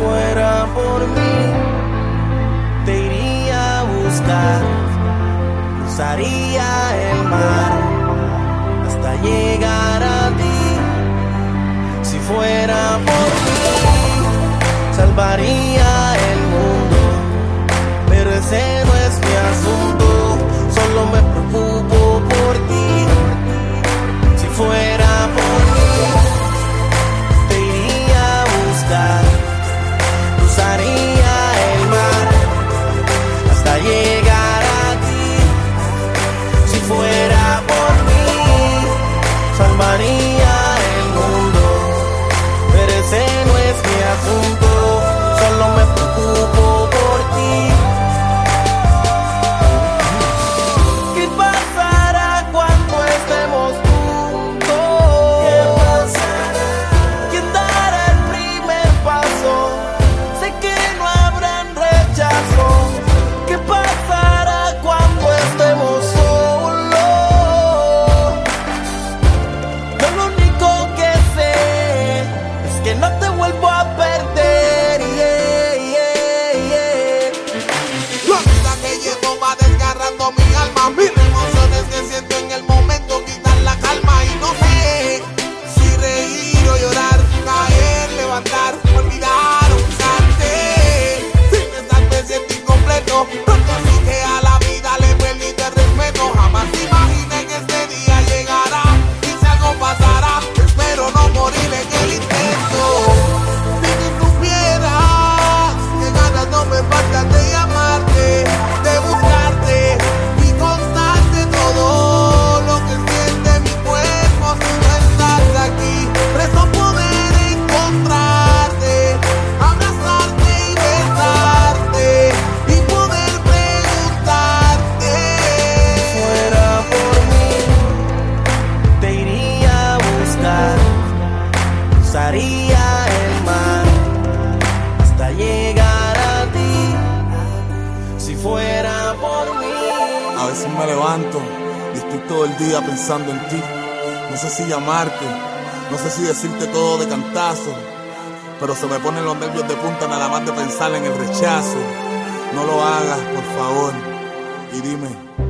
Si fuera por mí, te iría a buscar, cruzaría el mar hasta llegar a ti. Si fuera por mí, salvaría el mundo, pero ese no es mi asunto, solo me preocupo por ti. vuelvo a perder. el mar hasta llegar a ti si fuera por mí. A veces me levanto y estoy todo el día pensando en ti. No sé si llamarte, no sé si decirte todo de cantazo, pero se me ponen los nervios de punta nada más de pensar en el rechazo. No lo hagas, por favor, y dime.